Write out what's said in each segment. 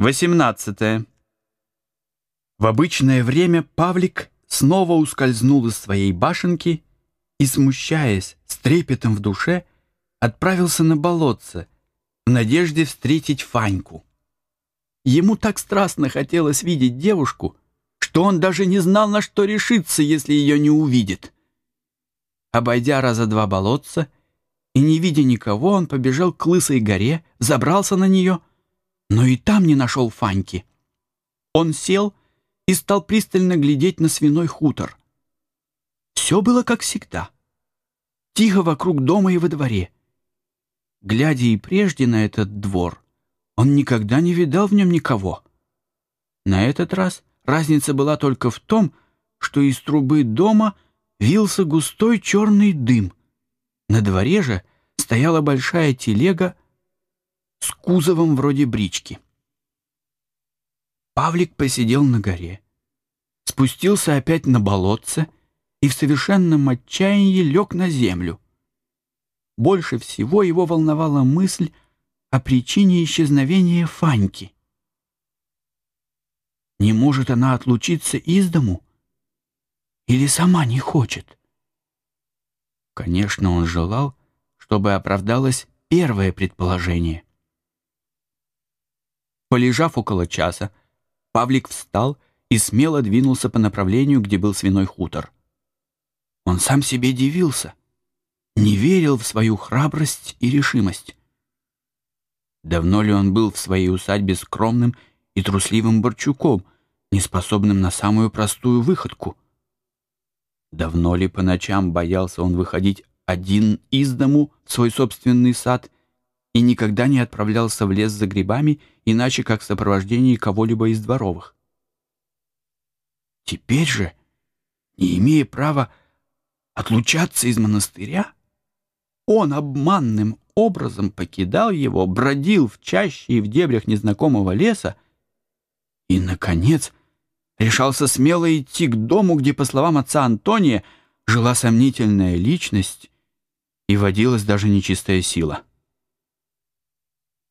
18. В обычное время Павлик снова ускользнул из своей башенки и, смущаясь, с трепетом в душе, отправился на болотце в надежде встретить Фаньку. Ему так страстно хотелось видеть девушку, что он даже не знал, на что решиться, если ее не увидит. Обойдя раза два болотца и не видя никого, он побежал к Лысой горе, забрался на нее — но и там не нашел Фаньки. Он сел и стал пристально глядеть на свиной хутор. Все было как всегда. Тихо вокруг дома и во дворе. Глядя и прежде на этот двор, он никогда не видал в нем никого. На этот раз разница была только в том, что из трубы дома вился густой черный дым. На дворе же стояла большая телега с кузовом вроде брички. Павлик посидел на горе, спустился опять на болотце и в совершенном отчаянии лег на землю. Больше всего его волновала мысль о причине исчезновения Фаньки. Не может она отлучиться из дому? Или сама не хочет? Конечно, он желал, чтобы оправдалось первое предположение. Полежав около часа, Павлик встал и смело двинулся по направлению, где был свиной хутор. Он сам себе дивился, не верил в свою храбрость и решимость. Давно ли он был в своей усадьбе скромным и трусливым борчуком, неспособным на самую простую выходку? Давно ли по ночам боялся он выходить один из дому в свой собственный сад и никогда не отправлялся в лес за грибами, иначе как в сопровождении кого-либо из дворовых. Теперь же, не имея права отлучаться из монастыря, он обманным образом покидал его, бродил в чаще и в дебрях незнакомого леса и, наконец, решался смело идти к дому, где, по словам отца Антония, жила сомнительная личность и водилась даже нечистая сила.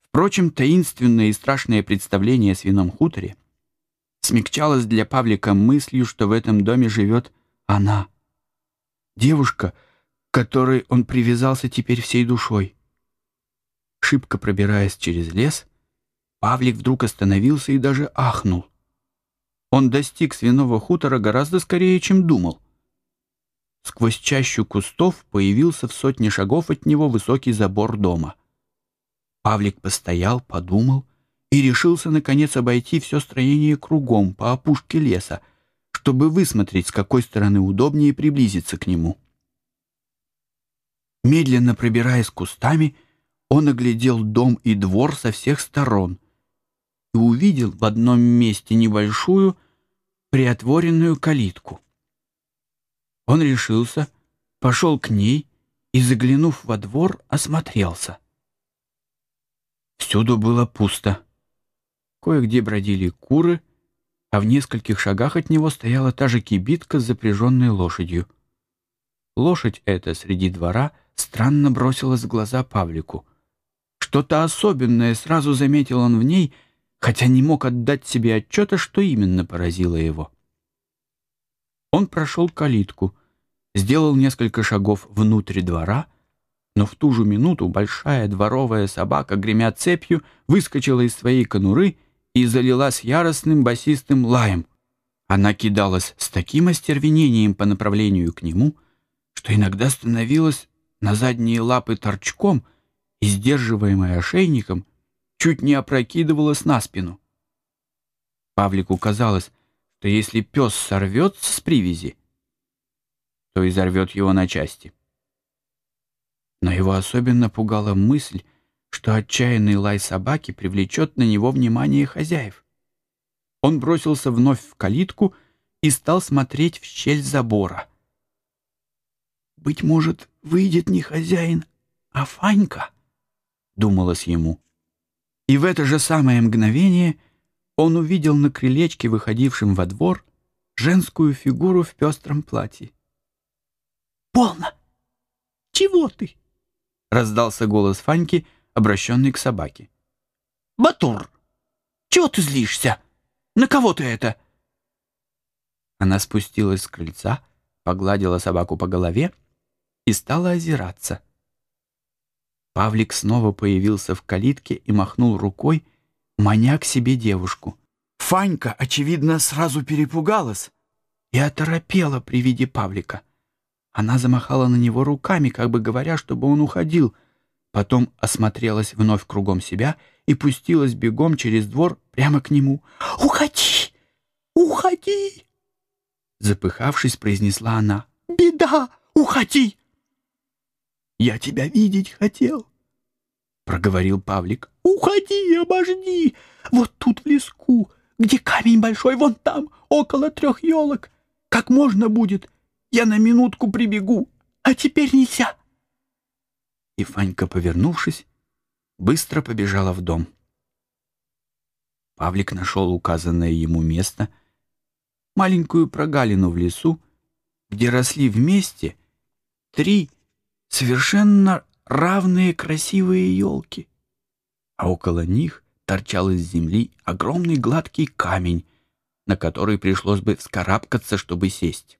Впрочем, таинственное и страшное представление о свином хуторе смягчалось для Павлика мыслью, что в этом доме живет она, девушка, к которой он привязался теперь всей душой. Шибко пробираясь через лес, Павлик вдруг остановился и даже ахнул. Он достиг свиного хутора гораздо скорее, чем думал. Сквозь чащу кустов появился в сотне шагов от него высокий забор дома. Павлик постоял, подумал и решился, наконец, обойти все строение кругом по опушке леса, чтобы высмотреть, с какой стороны удобнее приблизиться к нему. Медленно пробираясь кустами, он оглядел дом и двор со всех сторон и увидел в одном месте небольшую приотворенную калитку. Он решился, пошел к ней и, заглянув во двор, осмотрелся. Всюду было пусто. Кое-где бродили куры, а в нескольких шагах от него стояла та же кибитка с запряженной лошадью. Лошадь эта среди двора странно бросилась в глаза Павлику. Что-то особенное сразу заметил он в ней, хотя не мог отдать себе отчета, что именно поразило его. Он прошел калитку, сделал несколько шагов внутрь двора — но в ту же минуту большая дворовая собака, гремя цепью, выскочила из своей конуры и залилась яростным басистым лаем. Она кидалась с таким остервенением по направлению к нему, что иногда становилась на задние лапы торчком и, сдерживаемая ошейником, чуть не опрокидывалась на спину. Павлику казалось, что если пес сорвется с привязи, то изорвет его на части но его особенно пугала мысль, что отчаянный лай собаки привлечет на него внимание хозяев. Он бросился вновь в калитку и стал смотреть в щель забора. «Быть может, выйдет не хозяин, а Фанька?» — думалось ему. И в это же самое мгновение он увидел на крылечке, выходившем во двор, женскую фигуру в пестром платье. «Полно! Чего ты?» — раздался голос Фаньки, обращенный к собаке. «Батур, Чего ты злишься? На кого ты это?» Она спустилась с крыльца, погладила собаку по голове и стала озираться. Павлик снова появился в калитке и махнул рукой, маня к себе девушку. Фанька, очевидно, сразу перепугалась и оторопела при виде Павлика. Она замахала на него руками, как бы говоря, чтобы он уходил, потом осмотрелась вновь кругом себя и пустилась бегом через двор прямо к нему. «Уходи! Уходи!» Запыхавшись, произнесла она. «Беда! Уходи!» «Я тебя видеть хотел», — проговорил Павлик. «Уходи, обожди! Вот тут в леску, где камень большой, вон там, около трех елок. Как можно будет? Я на минутку прибегу, а теперь нельзя». И Фанька, повернувшись, быстро побежала в дом. Павлик нашел указанное ему место, маленькую прогалину в лесу, где росли вместе три совершенно равные красивые елки, а около них торчал из земли огромный гладкий камень, на который пришлось бы вскарабкаться, чтобы сесть.